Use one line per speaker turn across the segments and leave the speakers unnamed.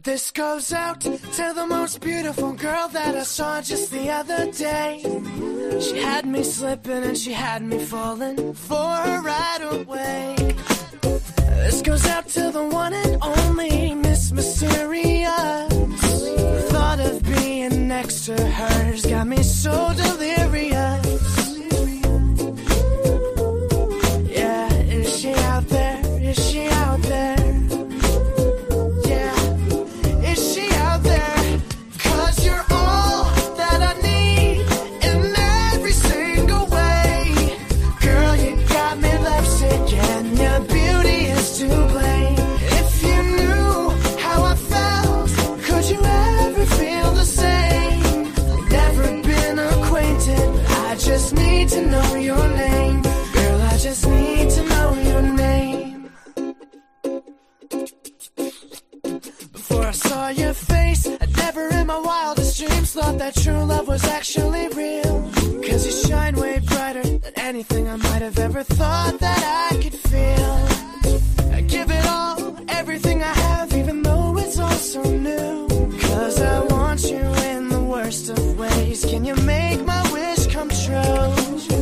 This goes out to the most beautiful girl that I saw just the other day. She had me slipping and she had me falling for her right away. This goes out to the one and only Miss Mysterious. The thought of being next to her's got me so delirious. To know your name. Girl, I just need to know your name. Before I saw your face, I never in my wildest dreams thought that true love was actually real. Cause you shine way brighter than anything I might have ever thought that I could feel. I give it all, everything I have, even though it's all so new. Cause I want you in the worst of ways. Can you make my come true?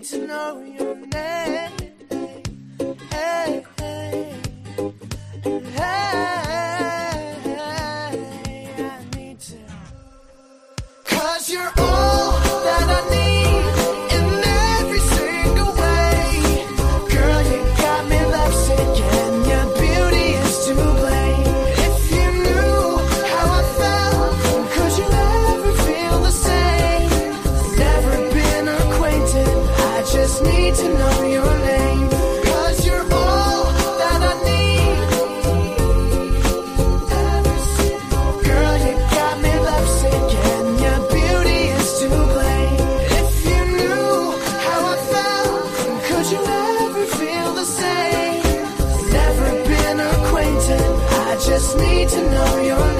need to know your name. Hey, hey, hey, I need to. Cause you're know your